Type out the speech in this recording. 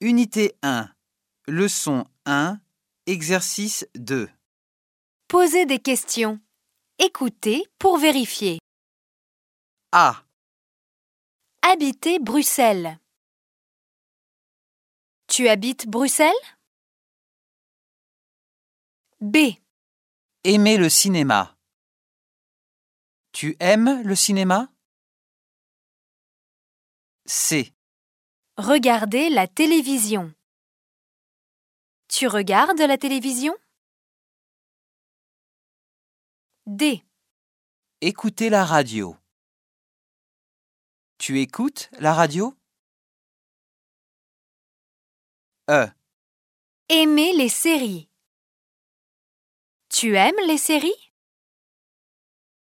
Unité 1. Leçon 1. Exercice 2. Posez des questions. Écoutez pour vérifier. A. Habiter Bruxelles. Tu habites Bruxelles? B. Aimer le cinéma. Tu aimes le cinéma? C. Regarder la télévision. Tu regardes la télévision? D. Écouter la radio. Tu écoutes la radio? E. Aimer les séries. Tu aimes les séries?